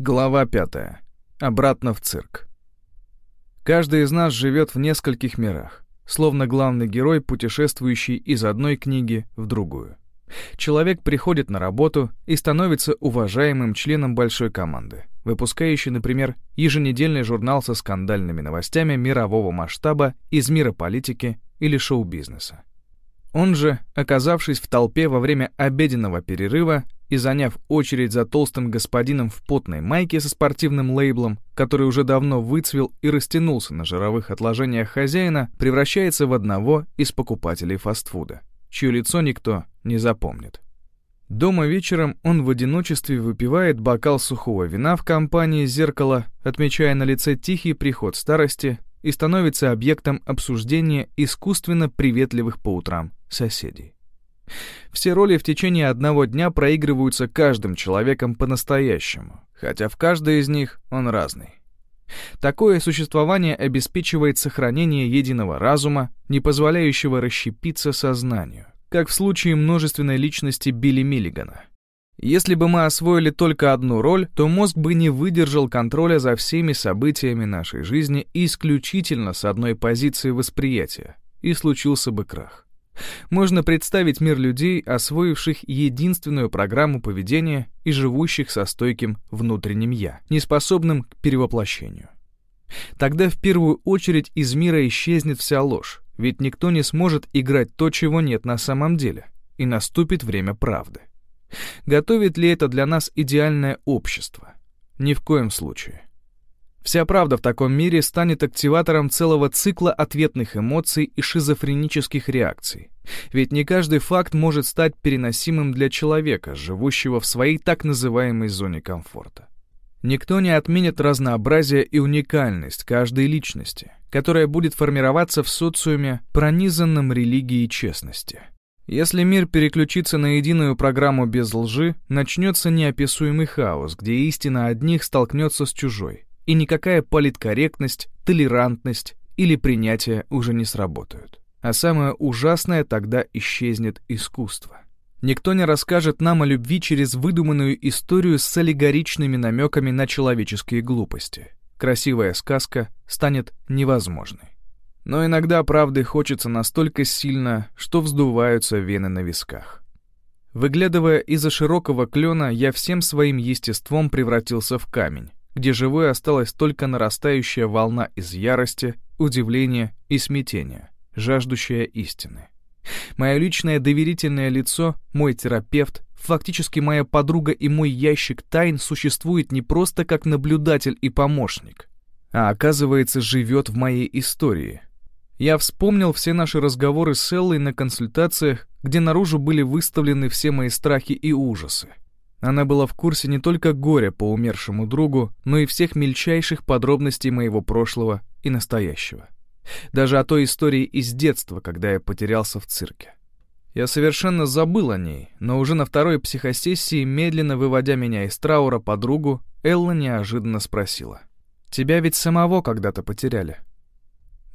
Глава пятая. Обратно в цирк. Каждый из нас живет в нескольких мирах, словно главный герой, путешествующий из одной книги в другую. Человек приходит на работу и становится уважаемым членом большой команды, выпускающей, например, еженедельный журнал со скандальными новостями мирового масштаба из мира политики или шоу-бизнеса. Он же, оказавшись в толпе во время обеденного перерыва, и, заняв очередь за толстым господином в потной майке со спортивным лейблом, который уже давно выцвел и растянулся на жировых отложениях хозяина, превращается в одного из покупателей фастфуда, чье лицо никто не запомнит. Дома вечером он в одиночестве выпивает бокал сухого вина в компании «Зеркало», отмечая на лице тихий приход старости и становится объектом обсуждения искусственно приветливых по утрам соседей. Все роли в течение одного дня проигрываются каждым человеком по-настоящему, хотя в каждой из них он разный. Такое существование обеспечивает сохранение единого разума, не позволяющего расщепиться сознанию, как в случае множественной личности Билли Миллигана. Если бы мы освоили только одну роль, то мозг бы не выдержал контроля за всеми событиями нашей жизни исключительно с одной позиции восприятия, и случился бы крах. Можно представить мир людей, освоивших единственную программу поведения и живущих со стойким внутренним «я», неспособным к перевоплощению. Тогда в первую очередь из мира исчезнет вся ложь, ведь никто не сможет играть то, чего нет на самом деле, и наступит время правды. Готовит ли это для нас идеальное общество? Ни в коем случае. Вся правда в таком мире станет активатором целого цикла ответных эмоций и шизофренических реакций. Ведь не каждый факт может стать переносимым для человека, живущего в своей так называемой зоне комфорта. Никто не отменит разнообразие и уникальность каждой личности, которая будет формироваться в социуме, пронизанном религией честности. Если мир переключится на единую программу без лжи, начнется неописуемый хаос, где истина одних столкнется с чужой, и никакая политкорректность, толерантность или принятие уже не сработают. А самое ужасное тогда исчезнет искусство. Никто не расскажет нам о любви через выдуманную историю с аллегоричными намеками на человеческие глупости. Красивая сказка станет невозможной. Но иногда правды хочется настолько сильно, что вздуваются вены на висках. Выглядывая из-за широкого клена, я всем своим естеством превратился в камень, где живой осталась только нарастающая волна из ярости, удивления и смятения, жаждущая истины. Мое личное доверительное лицо, мой терапевт, фактически моя подруга и мой ящик тайн существует не просто как наблюдатель и помощник, а оказывается живет в моей истории. Я вспомнил все наши разговоры с Эллой на консультациях, где наружу были выставлены все мои страхи и ужасы. Она была в курсе не только горя по умершему другу, но и всех мельчайших подробностей моего прошлого и настоящего. Даже о той истории из детства, когда я потерялся в цирке. Я совершенно забыл о ней, но уже на второй психосессии, медленно выводя меня из траура подругу, Элла неожиданно спросила. «Тебя ведь самого когда-то потеряли?»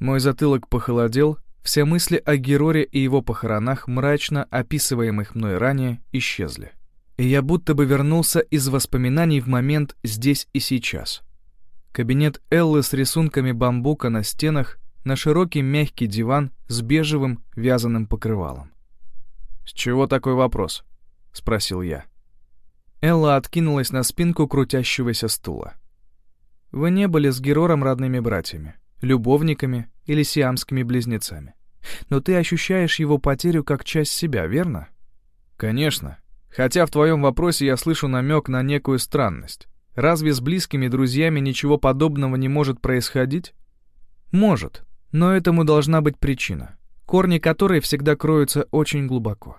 Мой затылок похолодел, все мысли о Героре и его похоронах, мрачно описываемых мной ранее, исчезли и я будто бы вернулся из воспоминаний в момент здесь и сейчас. Кабинет Эллы с рисунками бамбука на стенах, на широкий мягкий диван с бежевым вязаным покрывалом. «С чего такой вопрос?» — спросил я. Элла откинулась на спинку крутящегося стула. «Вы не были с Герором родными братьями, любовниками или сиамскими близнецами. Но ты ощущаешь его потерю как часть себя, верно?» «Конечно», Хотя в твоем вопросе я слышу намек на некую странность. Разве с близкими друзьями ничего подобного не может происходить? Может, но этому должна быть причина, корни которой всегда кроются очень глубоко.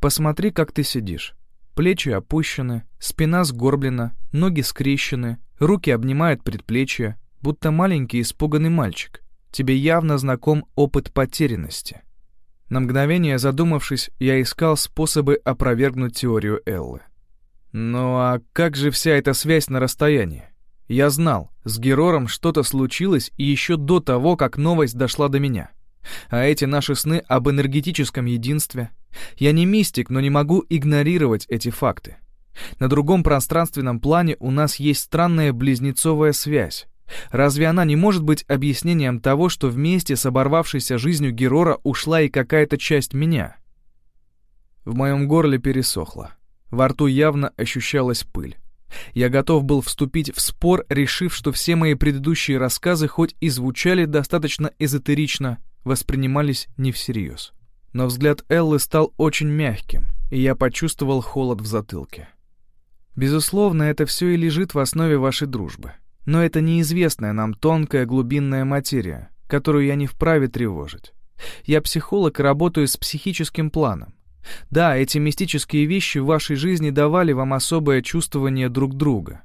Посмотри, как ты сидишь. Плечи опущены, спина сгорблена, ноги скрещены, руки обнимают предплечья, будто маленький испуганный мальчик. Тебе явно знаком опыт потерянности. На мгновение задумавшись, я искал способы опровергнуть теорию Эллы. Ну а как же вся эта связь на расстоянии? Я знал, с Герором что-то случилось еще до того, как новость дошла до меня. А эти наши сны об энергетическом единстве. Я не мистик, но не могу игнорировать эти факты. На другом пространственном плане у нас есть странная близнецовая связь. Разве она не может быть объяснением того, что вместе с оборвавшейся жизнью Герора ушла и какая-то часть меня? В моем горле пересохло. Во рту явно ощущалась пыль. Я готов был вступить в спор, решив, что все мои предыдущие рассказы, хоть и звучали достаточно эзотерично, воспринимались не всерьез. Но взгляд Эллы стал очень мягким, и я почувствовал холод в затылке. Безусловно, это все и лежит в основе вашей дружбы. Но это неизвестная нам тонкая глубинная материя, которую я не вправе тревожить. Я психолог и работаю с психическим планом. Да, эти мистические вещи в вашей жизни давали вам особое чувствование друг друга.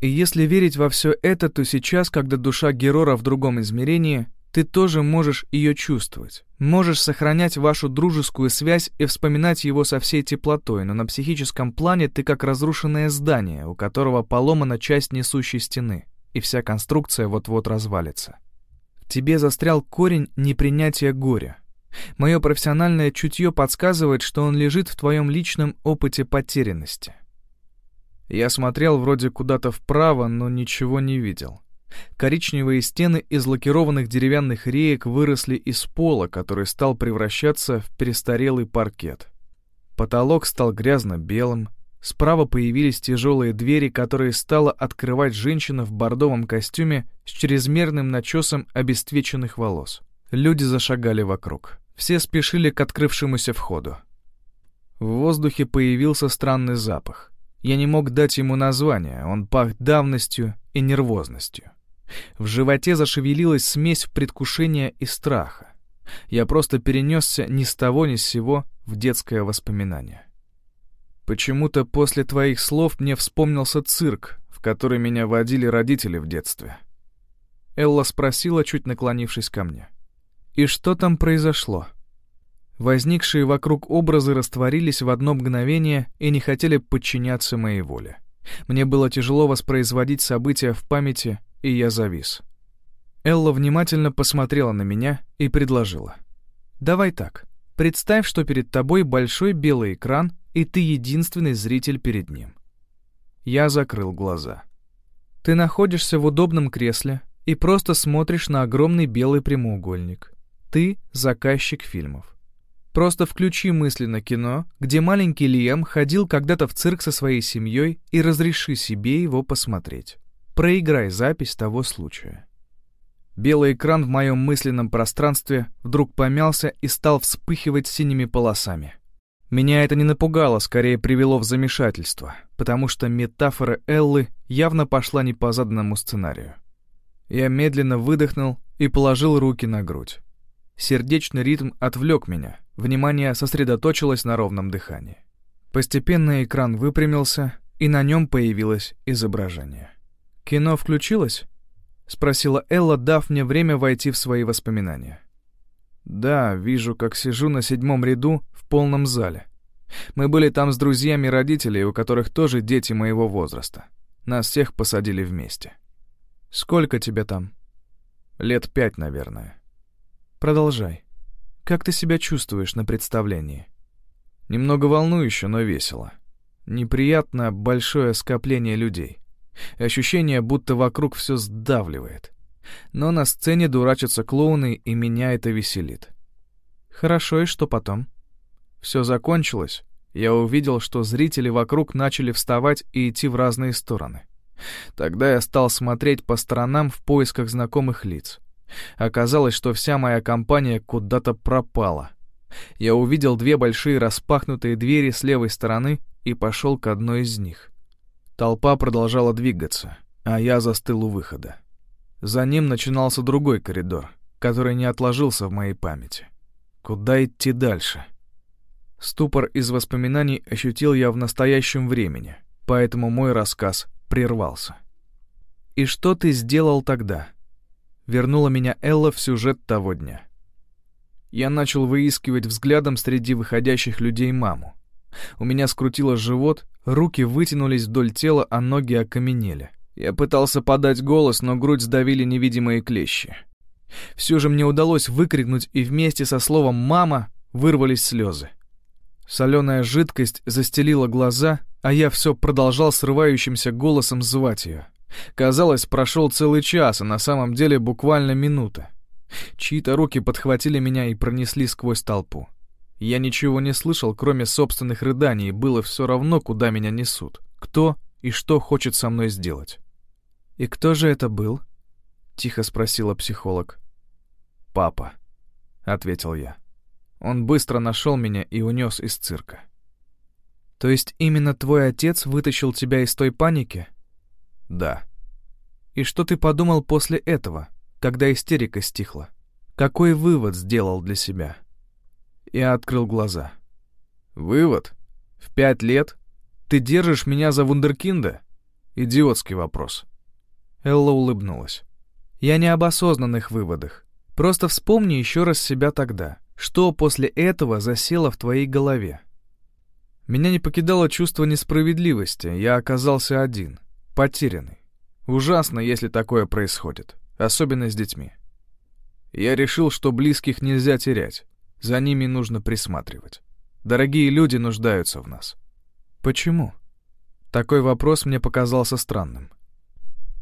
И если верить во все это, то сейчас, когда душа Герора в другом измерении, ты тоже можешь ее чувствовать. Можешь сохранять вашу дружескую связь и вспоминать его со всей теплотой, но на психическом плане ты как разрушенное здание, у которого поломана часть несущей стены, и вся конструкция вот-вот развалится. В тебе застрял корень непринятия горя, Мое профессиональное чутье подсказывает, что он лежит в твоем личном опыте потерянности. Я смотрел вроде куда-то вправо, но ничего не видел. Коричневые стены из лакированных деревянных реек выросли из пола, который стал превращаться в перестарелый паркет. Потолок стал грязно-белым, справа появились тяжелые двери, которые стала открывать женщина в бордовом костюме с чрезмерным начесом обесцвеченных волос. Люди зашагали вокруг. Все спешили к открывшемуся входу. В воздухе появился странный запах. Я не мог дать ему название, он пах давностью и нервозностью. В животе зашевелилась смесь предвкушения и страха. Я просто перенесся ни с того ни с сего в детское воспоминание. Почему-то после твоих слов мне вспомнился цирк, в который меня водили родители в детстве. Элла спросила, чуть наклонившись ко мне. И что там произошло? Возникшие вокруг образы растворились в одно мгновение и не хотели подчиняться моей воле. Мне было тяжело воспроизводить события в памяти, и я завис. Элла внимательно посмотрела на меня и предложила. «Давай так. Представь, что перед тобой большой белый экран, и ты единственный зритель перед ним». Я закрыл глаза. Ты находишься в удобном кресле и просто смотришь на огромный белый прямоугольник. Ты — заказчик фильмов. Просто включи мысленно кино, где маленький Лиам ходил когда-то в цирк со своей семьей и разреши себе его посмотреть. Проиграй запись того случая. Белый экран в моем мысленном пространстве вдруг помялся и стал вспыхивать синими полосами. Меня это не напугало, скорее привело в замешательство, потому что метафора Эллы явно пошла не по заданному сценарию. Я медленно выдохнул и положил руки на грудь. Сердечный ритм отвлек меня, внимание сосредоточилось на ровном дыхании. Постепенно экран выпрямился, и на нем появилось изображение. «Кино включилось?» — спросила Элла, дав мне время войти в свои воспоминания. «Да, вижу, как сижу на седьмом ряду в полном зале. Мы были там с друзьями родителей, у которых тоже дети моего возраста. Нас всех посадили вместе». «Сколько тебе там?» «Лет пять, наверное». Продолжай. Как ты себя чувствуешь на представлении? Немного волнующе, но весело. Неприятно большое скопление людей. Ощущение, будто вокруг все сдавливает. Но на сцене дурачатся клоуны, и меня это веселит. Хорошо, и что потом? Все закончилось. Я увидел, что зрители вокруг начали вставать и идти в разные стороны. Тогда я стал смотреть по сторонам в поисках знакомых лиц. Оказалось, что вся моя компания куда-то пропала. Я увидел две большие распахнутые двери с левой стороны и пошел к одной из них. Толпа продолжала двигаться, а я застыл у выхода. За ним начинался другой коридор, который не отложился в моей памяти. Куда идти дальше? Ступор из воспоминаний ощутил я в настоящем времени, поэтому мой рассказ прервался. «И что ты сделал тогда?» вернула меня Элла в сюжет того дня. Я начал выискивать взглядом среди выходящих людей маму. У меня скрутило живот, руки вытянулись вдоль тела, а ноги окаменели. Я пытался подать голос, но грудь сдавили невидимые клещи. Все же мне удалось выкрикнуть, и вместе со словом «мама» вырвались слезы. Соленая жидкость застелила глаза, а я все продолжал срывающимся голосом звать ее. Казалось, прошел целый час, а на самом деле буквально минута. Чьи-то руки подхватили меня и пронесли сквозь толпу. Я ничего не слышал, кроме собственных рыданий, было все равно, куда меня несут, кто и что хочет со мной сделать. «И кто же это был?» — тихо спросила психолог. «Папа», — ответил я. Он быстро нашел меня и унес из цирка. «То есть именно твой отец вытащил тебя из той паники?» «Да». «И что ты подумал после этого, когда истерика стихла? Какой вывод сделал для себя?» Я открыл глаза. «Вывод? В пять лет? Ты держишь меня за вундеркинда?» Идиотский вопрос. Элла улыбнулась. «Я не об осознанных выводах. Просто вспомни еще раз себя тогда. Что после этого засело в твоей голове?» Меня не покидало чувство несправедливости. Я оказался один, потерянный. Ужасно, если такое происходит, особенно с детьми. Я решил, что близких нельзя терять. За ними нужно присматривать. Дорогие люди нуждаются в нас. Почему? Такой вопрос мне показался странным.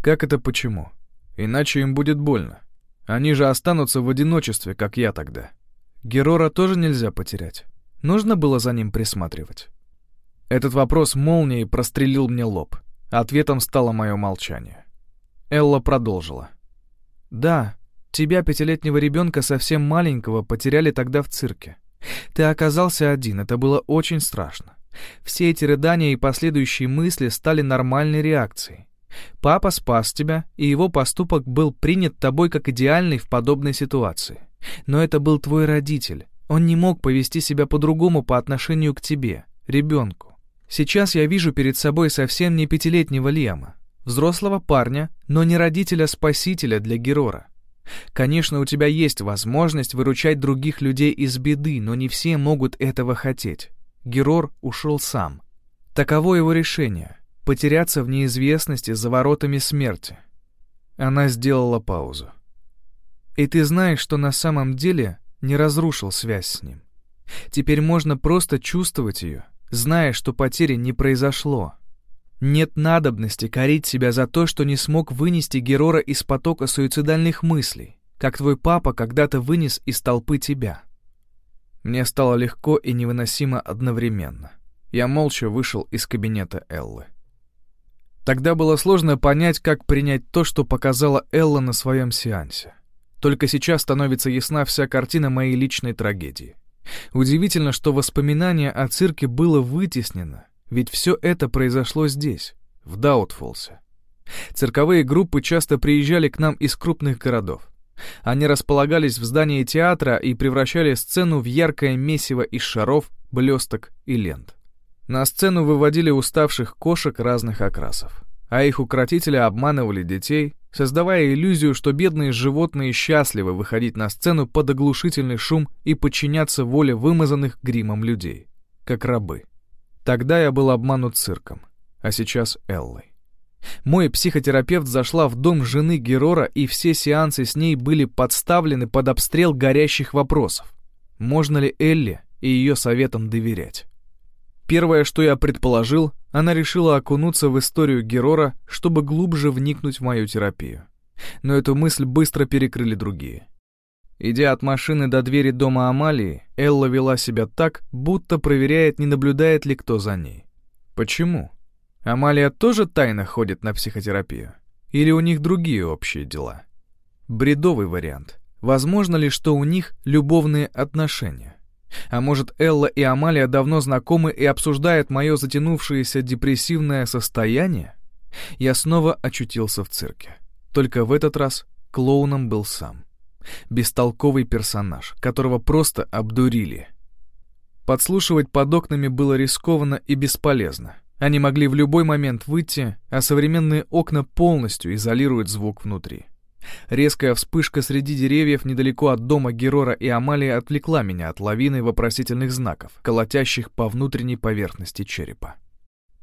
Как это почему? Иначе им будет больно. Они же останутся в одиночестве, как я тогда. Герора тоже нельзя потерять. Нужно было за ним присматривать. Этот вопрос молнией прострелил мне лоб. Ответом стало мое молчание. Элла продолжила. «Да, Тебя, пятилетнего ребенка, совсем маленького, потеряли тогда в цирке. Ты оказался один, это было очень страшно. Все эти рыдания и последующие мысли стали нормальной реакцией. Папа спас тебя, и его поступок был принят тобой как идеальный в подобной ситуации. Но это был твой родитель. Он не мог повести себя по-другому по отношению к тебе, ребенку. Сейчас я вижу перед собой совсем не пятилетнего Лема, взрослого парня, но не родителя-спасителя для Герора. Конечно, у тебя есть возможность выручать других людей из беды, но не все могут этого хотеть. Герор ушел сам. Таково его решение — потеряться в неизвестности за воротами смерти. Она сделала паузу. И ты знаешь, что на самом деле не разрушил связь с ним. Теперь можно просто чувствовать ее, зная, что потери не произошло. Нет надобности корить себя за то, что не смог вынести Герора из потока суицидальных мыслей, как твой папа когда-то вынес из толпы тебя. Мне стало легко и невыносимо одновременно. Я молча вышел из кабинета Эллы. Тогда было сложно понять, как принять то, что показала Элла на своем сеансе. Только сейчас становится ясна вся картина моей личной трагедии. Удивительно, что воспоминание о цирке было вытеснено, ведь все это произошло здесь, в Даутфолсе. Цирковые группы часто приезжали к нам из крупных городов. Они располагались в здании театра и превращали сцену в яркое месиво из шаров, блесток и лент. На сцену выводили уставших кошек разных окрасов, а их укротители обманывали детей, создавая иллюзию, что бедные животные счастливы выходить на сцену под оглушительный шум и подчиняться воле вымазанных гримом людей, как рабы. Тогда я был обманут цирком, а сейчас Эллой. Мой психотерапевт зашла в дом жены Герора, и все сеансы с ней были подставлены под обстрел горящих вопросов. Можно ли Элли и ее советам доверять? Первое, что я предположил, она решила окунуться в историю Герора, чтобы глубже вникнуть в мою терапию. Но эту мысль быстро перекрыли другие. Идя от машины до двери дома Амалии, Элла вела себя так, будто проверяет, не наблюдает ли кто за ней. Почему? Амалия тоже тайно ходит на психотерапию? Или у них другие общие дела? Бредовый вариант. Возможно ли, что у них любовные отношения? А может, Элла и Амалия давно знакомы и обсуждают мое затянувшееся депрессивное состояние? Я снова очутился в цирке. Только в этот раз клоуном был сам. Бестолковый персонаж, которого просто обдурили. Подслушивать под окнами было рискованно и бесполезно. Они могли в любой момент выйти, а современные окна полностью изолируют звук внутри. Резкая вспышка среди деревьев недалеко от дома Герора и Амалии отвлекла меня от лавины вопросительных знаков, колотящих по внутренней поверхности черепа.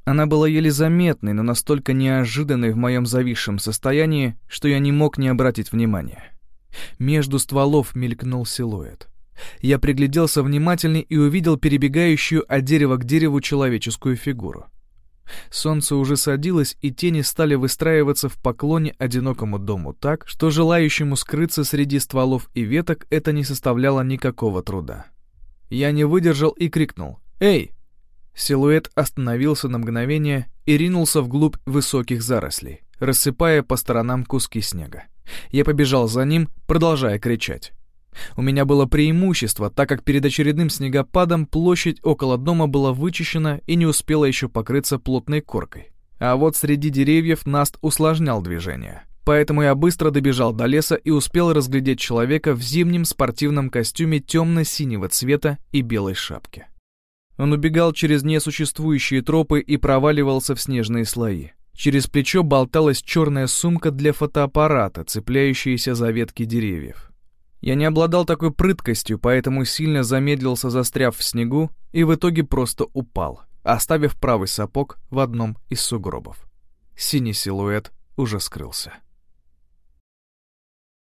Она была еле заметной, но настолько неожиданной в моем зависшем состоянии, что я не мог не обратить внимания. Между стволов мелькнул силуэт. Я пригляделся внимательней и увидел перебегающую от дерева к дереву человеческую фигуру. Солнце уже садилось, и тени стали выстраиваться в поклоне одинокому дому так, что желающему скрыться среди стволов и веток это не составляло никакого труда. Я не выдержал и крикнул «Эй!». Силуэт остановился на мгновение и ринулся вглубь высоких зарослей, рассыпая по сторонам куски снега. Я побежал за ним, продолжая кричать. У меня было преимущество, так как перед очередным снегопадом площадь около дома была вычищена и не успела еще покрыться плотной коркой. А вот среди деревьев Наст усложнял движение. Поэтому я быстро добежал до леса и успел разглядеть человека в зимнем спортивном костюме темно-синего цвета и белой шапке. Он убегал через несуществующие тропы и проваливался в снежные слои. Через плечо болталась черная сумка для фотоаппарата, цепляющаяся за ветки деревьев. Я не обладал такой прыткостью, поэтому сильно замедлился, застряв в снегу, и в итоге просто упал, оставив правый сапог в одном из сугробов. Синий силуэт уже скрылся.